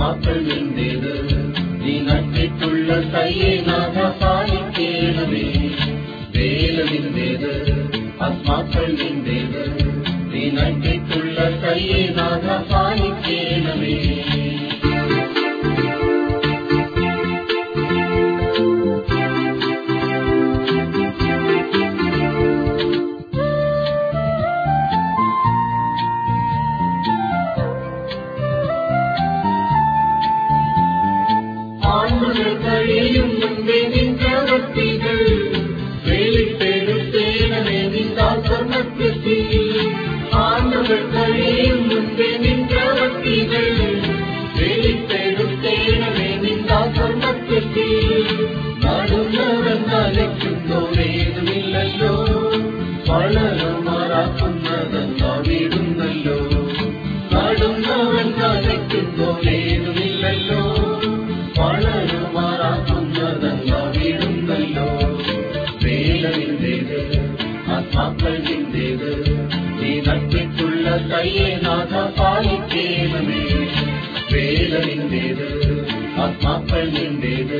மாக்கள் என் மீது நீ நட்பித்துள்ள தையே நாதா சாயி கேளுமே வேலனின் വളരുമാറാക്കുന്നതെന്നാ വീടുന്നല്ലോ നടുന്നവൻ നനയ്ക്കുന്നോരേതുമില്ലല്ലോ വളരുമാറാക്കുന്നതെന്നാ വീടുന്നല്ലോ വേല നിന്റേത് ആത്മാക്കൾ നിന്റേത് നീ നട്ടിട്ടുള്ള കയ്യെ നാഥ പാലിക്കേണമേ വേല നിന്റേത് ആത്മാക്കൾ നിന്റേത്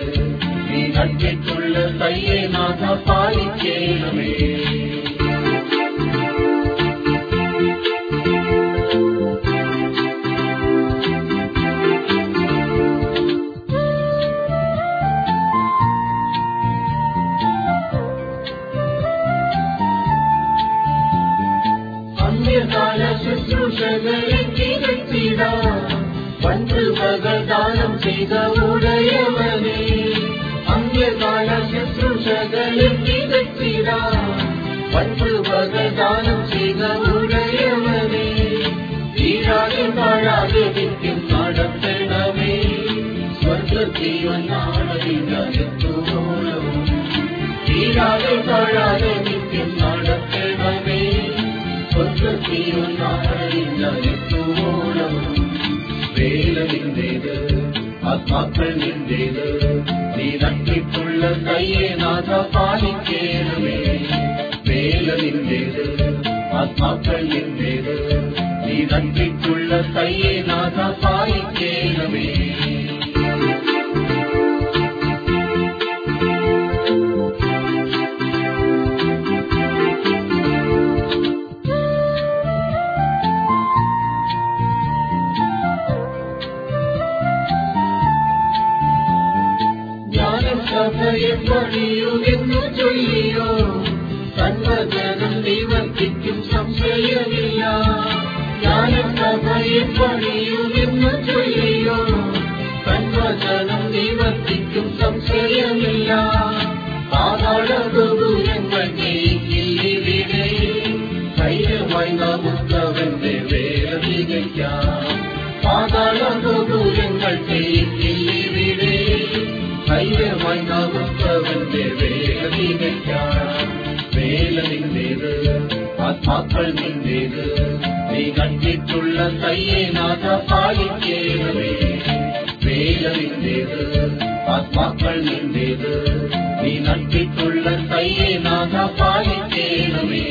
നീ നട്ടിട്ടുള്ള കയ്യെ നാഥ പാലിക്കേണമേ பகதானம் செய்த உடையவனே. அங்கதான சுற்றுஷகலில் திகழ்த்திடா பண்பு பகதானம் செய்த உடையவனே. தீராது பாழாது விற்கும் நடத்தனமே சொர்க்கத்தீவன் நாடகின்றோனவும் தீராது பாழாது விற்கும் நடத்தனமே சொர்க்கத்தீவன் நாட மக்கள் நின்றீது நீ நக்கிப்புள்ள கையே நாதா பாலிக்கேணுமே. மேல நின்றீது ஆத்மாக்கள் நின்றீது நீ நக்கிப்புள்ள கையே நாதா பாலிக்கேணுமே. പണിയുമെന്നു ചൊല്ലിയോ? സന്മജനം നിവർത്തിക്കും സംശയമില്ല. ജ്ഞാനസഭയെ പണിയുമെന്നു ചൊല്ലിയോ? സന്മജനം നിവർത്തിക്കും സംശയമില്ല. உள்ளமின் வேறு ஆத்மாக்கள் மின் வேறு நீ கண்டித்துள்ள கையே நாதா பாலிக்கேவே வேலமின் வேறு ஆத்மாக்கள் மின் வேறு நீ நம்பித்துள்ள கையே நாதா பாலிக்கேணுமே